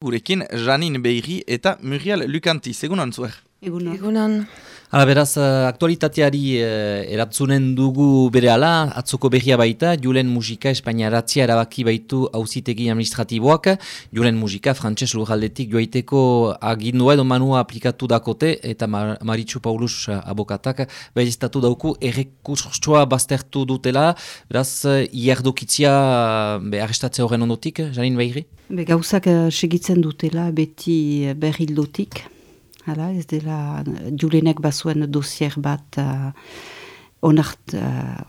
Gurekin Janin Beiri eta Muriel Lukanti. Egunon zuer. Egunon. Egunon. Hala beraz, eh, aktualitateari eh, eratzunen dugu bere ala, atzoko behia baita, Julen Musika Espainiaratzia erabaki baitu hauzitegi administratiboak, Julen Musika frantses lujaldetik joaiteko agindua edo manua aplikatu dakote, eta Mar Maritxu Paulus abokatak, behiz estatu dauku errekursoa baztertu dutela, beraz, iardokitzia be, arrestatzea horren ondotik, Janin Beiri? Be, gauzak segitzen dutela beti berrildotik. Hala, ez dela, julenek bazuen dosier bat uh, onart, uh,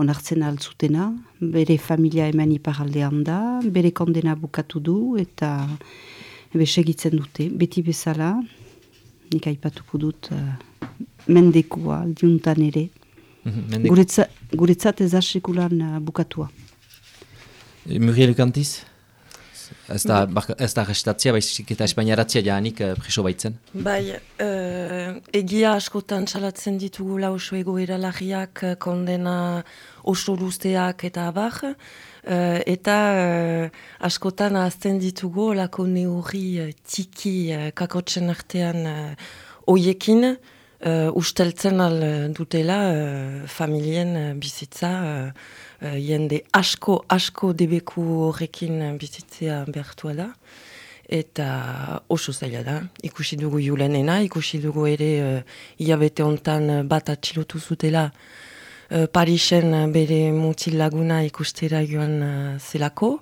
onartzen altzutena. Bere familia eman iparaldean da, bere kondena bukatu du eta ebe segitzen dute. Beti bezala, nik aipatuko dut uh, mendekua, diuntan ere. Mhm, guretzat, guretzat ez asekulan uh, bukatua. Muriel Kantiz? Ez da, ez da restatzia, baizik eta espainiaratzia jaanik uh, preso baitzen? Bai, uh, egia askotan salatzen ditugu oso egoera lagiak, eh, kondena oso luzteak eta abar, uh, eta uh, askotan azten ditugu lako neurri uh, tiki kakotzen artean uh, oiekin, uh, usteltzen al dutela uh, familien uh, bizitza, uh, jende asko, asko debeku horrekin bizitzea behartua da. Eta oso zaila da, ikusi dugu julenena, ikusi dugu ere uh, iabete hontan bat atxilotu zutela uh, Parisen bere mutil laguna ikustera joan uh, zelako.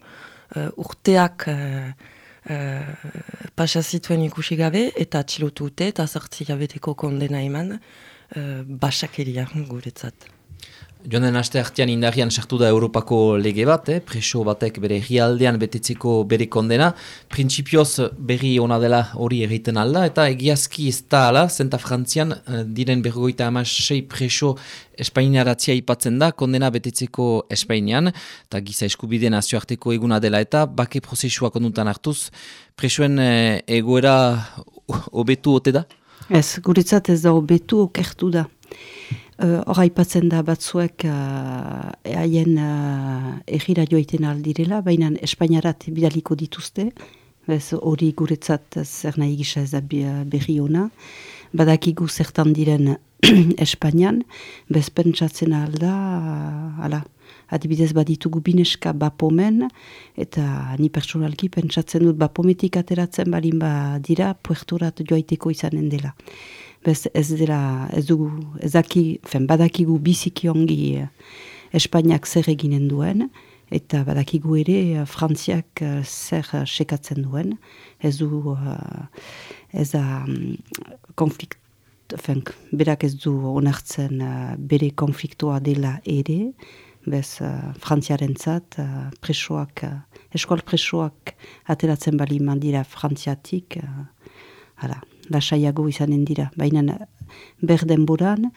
Uh, urteak uh, uh, pasazituen ikusi gabe eta atxilotu dute eta zartzi jabeteko kondena eman uh, basakeria guretzat. Joan den aste hartian indarrian sartu da Europako lege bat, eh? preso batek bere egialdean betetzeko bere kondena. Printzipioz berri ona dela hori egiten alda, eta egiazki ez da ala, zenta frantzian eh, diren berrogoita amasei preso Espainiaratzia ipatzen da, kondena betetzeko Espainian, eta giza eskubide nazioarteko eguna dela, eta bake prozesua kondutan hartuz, presoen eh, egoera obetu ote da? Ez, guretzat ez da obetu okertu da. Uh, Hora ipatzen da batzuek uh, haien uh, egira joiten aldirela, baina Espainiarat bidaliko dituzte, bez hori guretzat zer nahi gisa ez da berri ona, badakigu zertan diren Espainian, bez pentsatzen alda, uh, ala, adibidez baditugu bineska bapomen, eta ni personalki pentsatzen dut bapometik ateratzen balin ba dira puertorat joaiteko izanen dela. Bez ez dira, ez dugu, ezaki, fen, badakigu biziki ongi eh, Espainiak zer eginen duen, eta badakigu ere eh, Frantziak eh, zer sekatzen duen. Ez du, ez da, mm, konflikt, fen, berak ez du onartzen bere konfliktoa dela ere, bez Frantziaren zat, presoak, eskual presoak ateratzen bali mandira Frantziatik, hala, lasaiago izanen dira. Baina berden buran,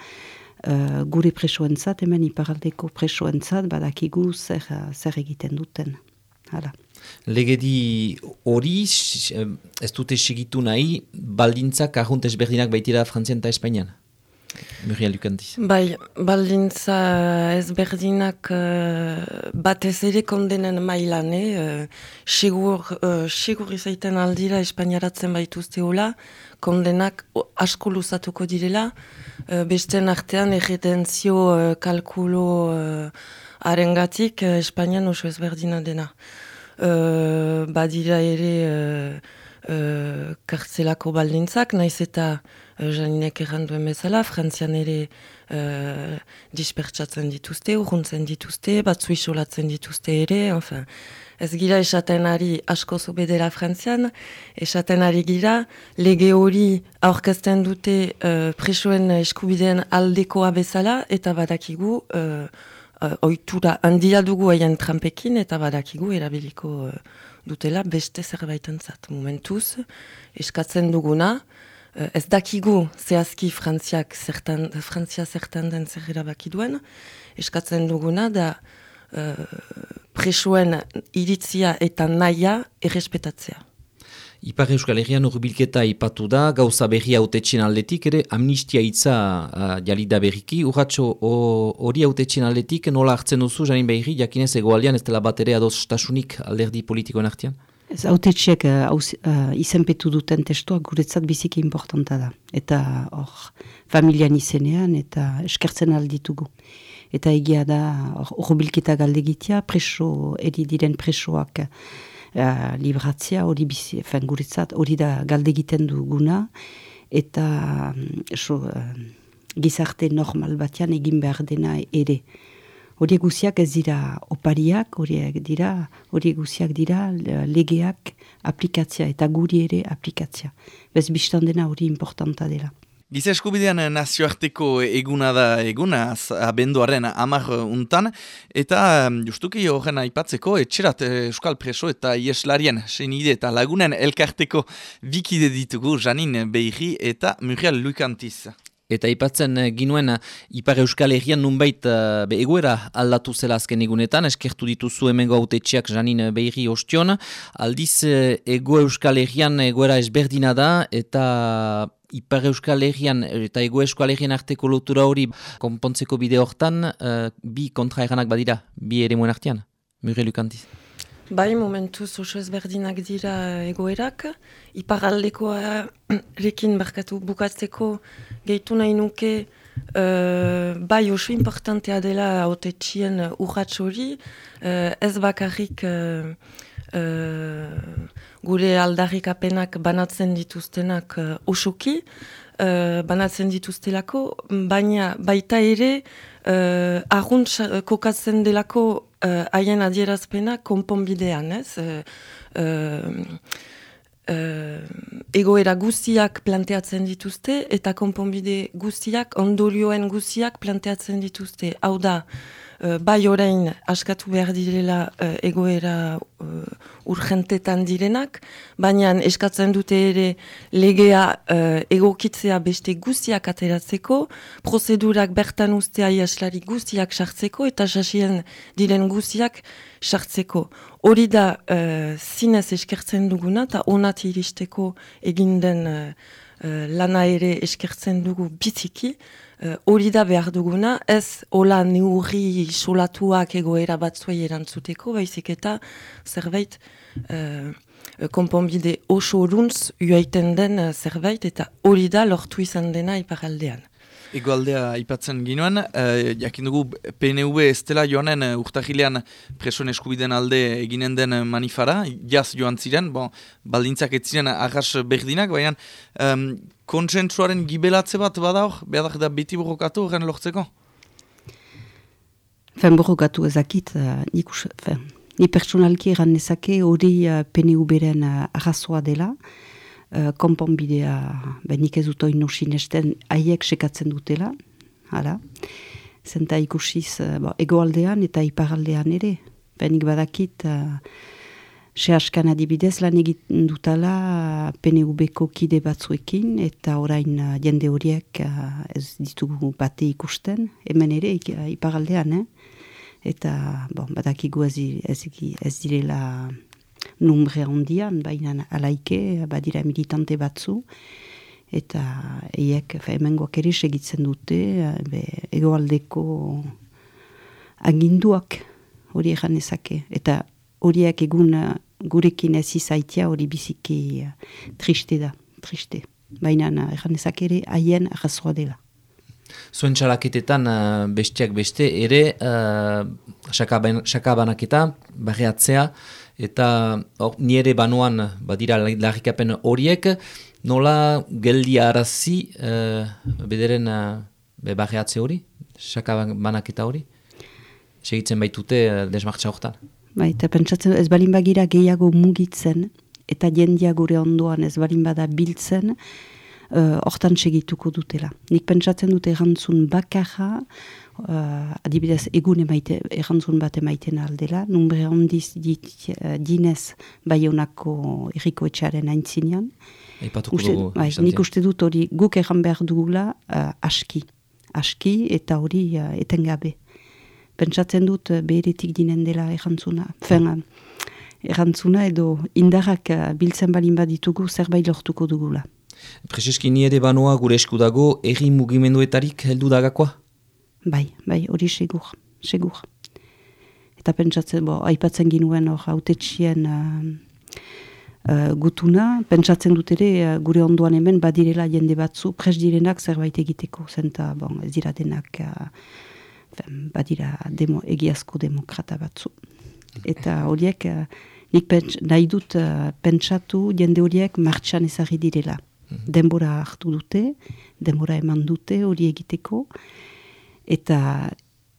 uh, gure presoentzat, hemen iparaldeko presoentzat, badakigu zer, zer egiten duten. Hala. Legedi hori, ez dute segitu nahi, baldintzak ahunt ezberdinak baitira Frantzian eta Espainian? Muriel Lukantiz. Bai, baldintza ezberdinak uh, batez ere kondenen mailan, eh? segur, uh, segur izaiten aldira Espainiaratzen baituzte hola, kondenak asko luzatuko direla, uh, besten artean erretentzio uh, kalkulo uh, arengatik uh, Espainian oso ezberdina dena. Uh, badira ere uh, uh, kartzelako baldintzak, naiz eta uh, janinek erranduen bezala, frantzian ere uh, dispertsatzen dituzte, urruntzen dituzte, batzu isolatzen dituzte ere, enfin, ez gira esaten ari asko zobedera frantzian, esaten ari gira, lege hori aurkezten dute uh, presoen eskubideen aldekoa bezala, eta badakigu, uh, uh, oitura handia dugu haien trampekin, eta badakigu erabiliko uh, dutela beste zerbaiten zat. Momentuz, eskatzen duguna, uh, ez dakigu zehazki frantziak zertan, frantzia zertan den zer erabaki duen, eskatzen duguna da, presoen iritzia eta naia errespetatzea. Ipar Euskal Herrian urbilketa ipatu da, gauza berri autetxen aldetik, ere amnistia hitza uh, jalida berriki. Urratxo hori autetxen aldetik nola hartzen duzu, janin berri, jakinez egoaldean ez dela bat ere adostasunik alderdi politikoen artean? Ez autetxiek uh, uh, izenpetu duten testuak guretzat biziki importanta da. Eta hor, familian izenean eta eskertzen alditugu. Eta egia da, hor bilketa galdegitea, preso, eri diren presoak uh, libratzia, hori bizi, fen guretzat, hori da galdegiten duguna, eta so, uh, gizarte normal batean egin behar dena ere. Horiek guziak ez dira opariak, horiek dira, horiek guziak dira legeak aplikatzia eta guri ere aplikatzia. Bez biztan dena hori importanta dela. Giza eskubidean nazioarteko eguna da eguna, abenduaren amar untan, eta justuki horren aipatzeko etxerat eh, Euskal Preso eta Ieslarien senide eta lagunen elkarteko bikide ditugu Janin Beiri eta Muriel Lukantiz. Eta ipatzen eh, ginuen eh, Ipar Euskal Herrian nunbait uh, egoera aldatu zela azken egunetan, eskertu dituzu hemengo autetxeak janin behiri ostion. Aldiz ego Euskal Herrian egoera esberdina da eta Ipar Euskal Herrian eta ego Euskal Herrian arteko lotura hori konpontzeko bide hortan bi kontra badira, bi ere artean. Mure Lukantiz. Bai, momentuz oso ezberdinak dira egoerak. Iparaldekoa rekin barkatu bukatzeko gehitu nahi nuke uh, bai oso importantea dela haute txien urratx hori. Uh, ez bakarrik uh, uh, gure aldarrik apenak banatzen dituztenak uh, osoki. Uh, banatzen dituztelako, baina baita ere uh, argunt kokatzen delako haien adierazpena konponbidean, ez? Uh, uh, egoera guztiak planteatzen dituzte eta konponbide guztiak, ondorioen guztiak planteatzen dituzte. Hau da, uh, bai orain askatu behar direla uh, egoera urgentetan direnak, baina eskatzen dute ere legea uh, egokitzea beste guztiak ateratzeko, prozedurak bertan ustea iaslari guztiak sartzeko eta sasien diren guztiak sartzeko. Hori da uh, zinez eskertzen duguna eta onat iristeko eginden uh, uh, lana ere eskertzen dugu bitiki, hori da behar duguna, ez hola neurri solatuak egoera batzuei erantzuteko, baizik eta zerbait uh, konponbide oso oruntz uaiten den uh, zerbait. Eta hori da lortu izan dena iparaldean. Ego aldea ipatzen ginoen, uh, jakin dugu PNV ez dela joanen uh, urtahilean presoen eskubiden alde eginen den manifara, jaz joan ziren, bon, baldintzak ez ziren agas berdinak, baina um, kontsentsuaren gibelatze bat bada hor, behar da beti borrokatu horren lortzeko? Fen borrokatu ezakit, uh, nik us, Ni pertsonalki eran nezake hori uh, PNU-beren uh, arrazoa dela, uh, konponbidea benik ez dut oin sinesten haiek sekatzen dutela, hala. Zenta ikusiz uh, egoaldean eta iparaldean ere. Benik badakit, uh, se askan adibidez lan egiten dutala PNU-beko kide batzuekin eta orain uh, jende horiek uh, ez ditugu bate ikusten, hemen ere iparaldean, eh? eta bon, badakigu ez, ez, ez direla numbre handian, baina alaike badira militante batzu, eta eiek hemengoak ere segitzen dute, be, egoaldeko aginduak hori egan ezake, eta horiek egun gurekin ez izaitia hori biziki triste da, triste. Baina egan ezake ere haien arrazoa dela. Zuen txalaketetan uh, besteak beste ere uh, sakabanaketan, barriatzea, eta or, nire banuan badira larrikapen horiek, nola geldi arazi uh, bederen uh, barriatze hori, sakabanaketa hori? Segitzen baitute uh, desmartza horretan? Bai, eta pentsatzen ez balin bagira gehiago mugitzen, eta jendia gure ondoan ez balin bada biltzen, uh, hortan segituko dutela. Nik pentsatzen dute errantzun bakarra, uh, adibidez egun emaite, errantzun bat emaiten aldela, numbre handiz dit, uh, dinez bai honako erriko etxaren aintzinean. Bai, nik uste dut hori guk erran behar dugula uh, aski. Aski eta hori uh, etengabe. Pentsatzen dut uh, beheretik dinen dela errantzuna. Fen, errantzuna edo indarrak uh, biltzen balin baditugu zerbait lortuko dugula. Prezeski ere banoa gure esku dago erri mugimenduetarik heldu dagakoa? Bai, bai, hori segur, segur. Eta pentsatzen, bo, aipatzen ginuen hor, haute txien uh, uh, gutuna, pentsatzen dut ere uh, gure onduan hemen badirela jende batzu pres direnak zerbait egiteko, zenta bon, ez dira denak uh, badira demo, egiazko demokrata batzu. Eta horiek, uh, nik pents, nahi dut uh, pentsatu jende horiek martxan ezagri direla. Denbora hartu dute, denbora eman dute hori egiteko, eta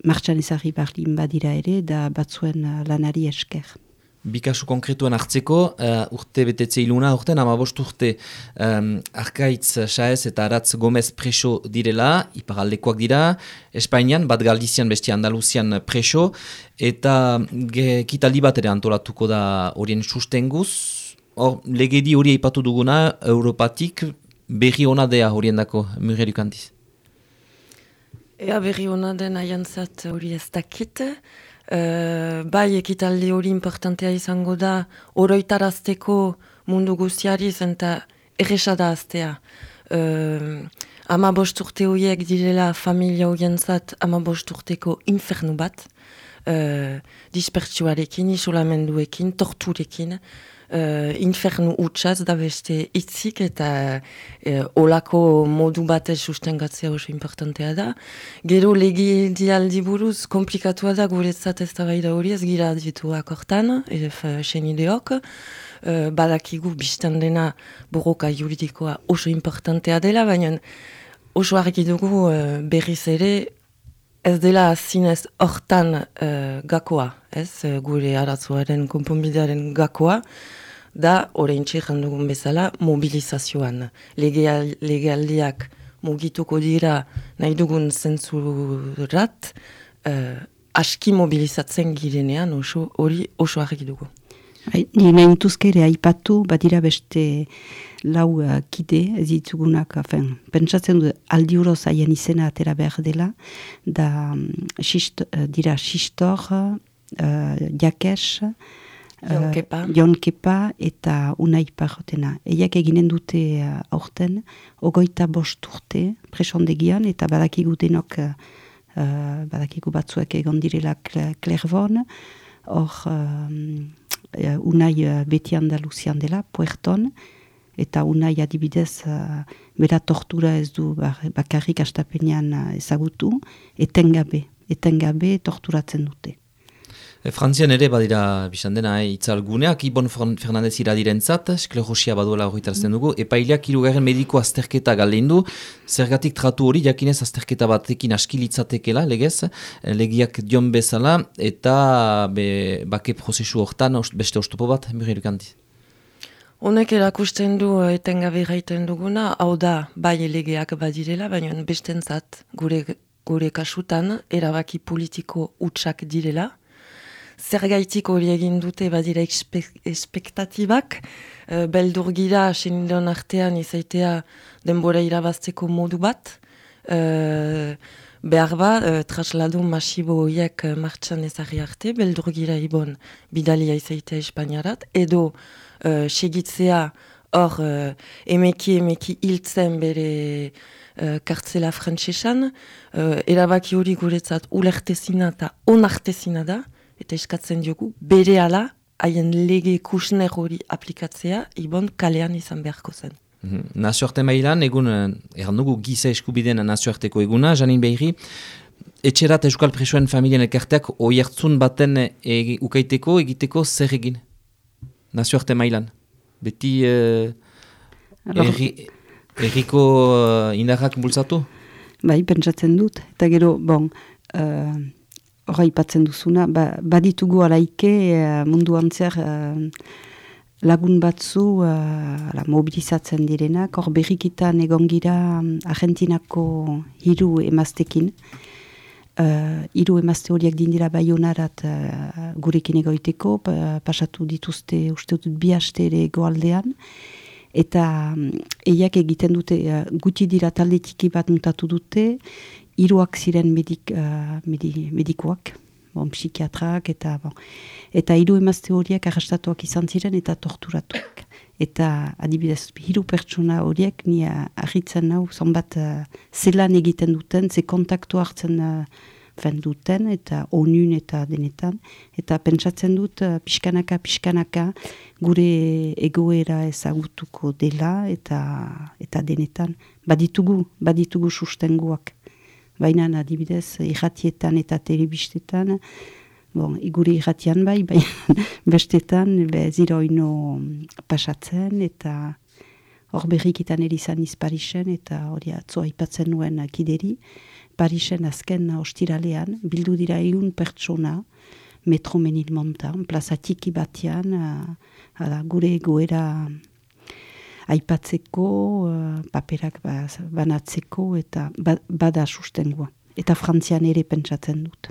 martxan ezagri bardin badira ere, da batzuen uh, lanari esker. Bikasu konkretuen hartzeko, uh, urte betetze iluna, urte nama bost urte um, Arkaitz, Saez eta Aratz Gomez preso direla, iparaldekoak dira, Espainian, bat Galdizian, besti Andaluzian preso, eta kitaldi bat ere antolatuko da horien sustenguz, hor, legedi hori aipatu duguna, Europatik, berri hona dea horien dako, handiz. Ea berri hona den aiantzat hori ez dakit, Uh, bai ekitaldi hori importantea izango da oroitarazteko mundu guztiari zenta erresada aztea. Uh, ama bosturte horiek direla familia horien zat ama bosturteko infernu bat. Uh, dispertsuarekin, isolamenduekin, torturekin uh, infernu utxaz da beste itzik eta uh, olako modu batez sustengatzea oso importantea da. Gero legi dialdi buruz komplikatua da guretzat ez da bai da hori ez gira ditu akortan, edef sen ideok. Uh, badakigu biztan dena borroka juridikoa oso importantea dela, baina oso argi dugu uh, berriz ere Ez dela zinez hortan uh, gakoa, ez, gure aratzuaren konponbidearen gakoa, da orain txekan dugun bezala mobilizazioan. Legealdiak mugituko dira nahi dugun zentzurat, uh, aski mobilizatzen girenean oso, hori oso argi dugu. Ni nahi ere aipatu, badira beste lau uh, kide, ez ditugunak, afen, pentsatzen du aldi uroz haien izena atera behar dela, da um, xist, uh, dira xistor, uh, jakes, Jon Kepa. eta Unai Parrotena. Eiak eginen dute uh, aurten, ogoita bost urte presondegian, eta badakigu denok, uh, badakigu batzuek egon direla Clervon, hor uh, Unai uh, beti Andaluzian dela, Puerton, eta Unai adibidez uh, bera tortura ez du bakarrik astapenean uh, ezagutu, etengabe, etengabe torturatzen dute. E, Frantzian ere badira bizan dena e, itzal guneak, Ibon Fernandez iradiren zat, sklerosia baduela horretarazten dugu, epaileak irugarren mediko azterketa galein du, zergatik tratu hori jakinez azterketa batekin askilitzatekela, legez, e, legiak dion bezala, eta be, bake prozesu hortan beste ostopo bat, muririk handi. Honek erakusten du etengabe gaiten duguna, hau da, bai legeak badirela, baina bestentzat gure, gure kasutan erabaki politiko utxak direla, zer gaitik hori egin dute badira espektatibak, uh, beldur gira artean izaitea denbora irabazteko modu bat, uh, behar ba, uh, trasladu masibo horiek martxan ezari arte, beldur ibon bidalia izaitea Espainiarat, edo uh, segitzea hor uh, emeki emeki hiltzen bere uh, kartzela frantsesan, uh, erabaki hori guretzat ulertezina eta onartezina da, eta eskatzen diogu bere ala haien lege kusner hori aplikatzea ibon kalean izan beharko zen. Mm -hmm. Nazioarte mailan, egun, eh, erran dugu giza eskubideen nazioarteko eguna, janin behiri, etxerat euskal presoen familien elkarteak oiertzun baten egi, ukaiteko, egiteko zer egin? Nazioarte mailan. Beti uh, erriko uh, indarrak bultzatu? Bai, pentsatzen dut. Eta gero, bon, uh, horra ipatzen duzuna, ba, baditugu alaike uh, mundu antzer uh, lagun batzu uh, mobilizatzen direnak, hor berrikitan egon gira um, Argentinako hiru emaztekin, uh, hiru emazte horiek dindira baionarat uh, gurekin egoiteko, pasatu dituzte uste dut bi haste ere goaldean, eta um, eiak egiten dute, uh, guti dira talde tiki bat mutatu dute, hiruak ziren medik, uh, medikoak, bon, psikiatrak, eta bon. eta hiru emazte horiek arrastatuak izan ziren eta torturatuak. Eta adibidez, hiru pertsona horiek ni ahitzen nau, zonbat uh, zelan egiten duten, ze kontaktu hartzen uh, fenduten eta onun eta denetan. Eta pentsatzen dut uh, pixkanaka, pixkanaka gure egoera ezagutuko dela eta eta denetan. Baditugu, baditugu sustenguak. Baina adibidez, irratietan eta telebistetan, bon, igure irratian bai, bai bestetan, be, ziroino pasatzen eta hor berrikitan erizan iz Parisen eta hori atzoa ipatzen nuen kideri. Parisen azken ostiralean, bildu dira egun pertsona, metro menil montan, plaza tiki batian, uh, gure goera aipatzeko, uh, paperak banatzeko eta ba, bada sustengoa. Eta frantzian ere pentsatzen dut.